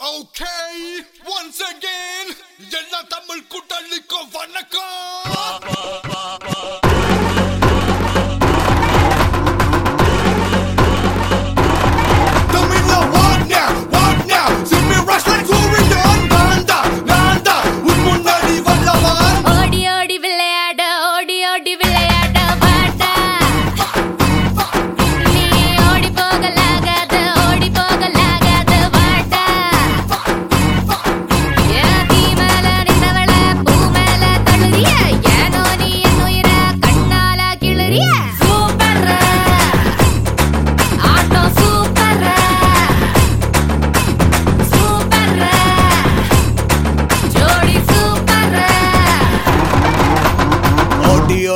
Okay, once again, எல்லா தமிழ் கூட்டாளிக்கும் வணக்கம்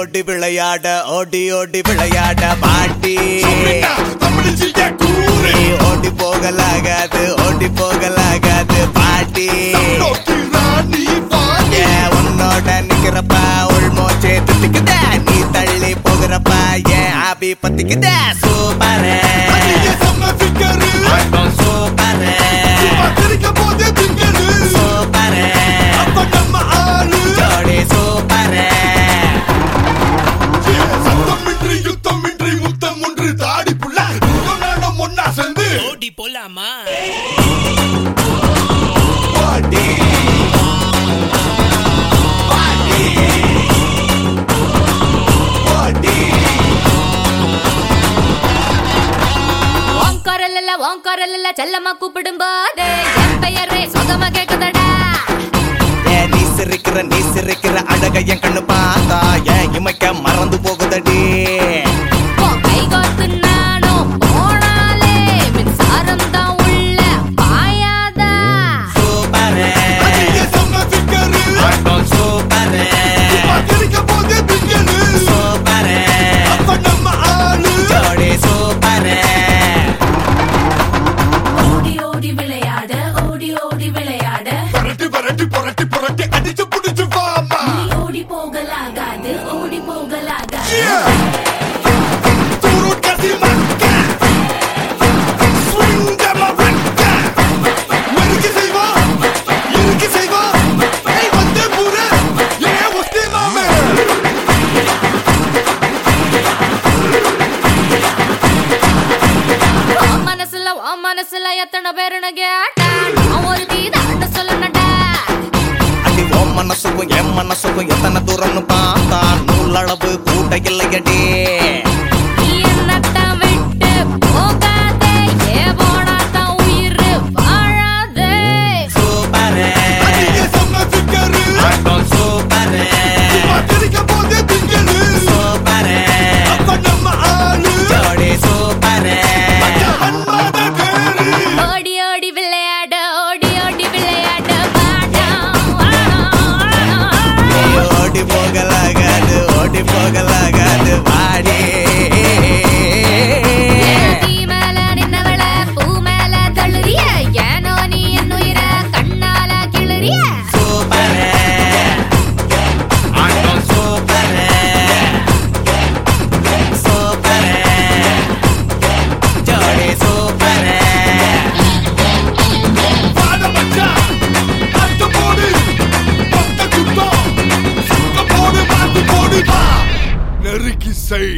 ஓடி விளையாட ஓடி ஓடி விளையாட பாட்டி ஓடி போகலாகாது ஓடி போகலாகாது பாட்டி. உன்னோட நிக்கிறப்பா உள் மோச்சே திட்டுக்குத. நீ தள்ளி போகிறப்பா ஏன் ஆபி பத்திக்குத சூப்பரே. செல்லல செல்லமா கூப்பிடும் போது என் பெயரே சுகமா கேக்குதடா. நீ சிரிக்கிற நீ சிரிக்கிற அழக கண்ணு பார்த்தா ஏன் இமைக்க ஊர்ல எத்தனை பேருன்னு கேட்டேன் ஒரு தீதாட்ட சொல்லணட்ட அடி ஓ மனசுக்கும் என் மனசுக்கும் எத்தனை தூரம்னு பார்த்தா நூலளவு கூட்ட இல்லையடே.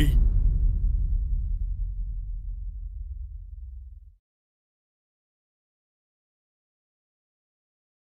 me!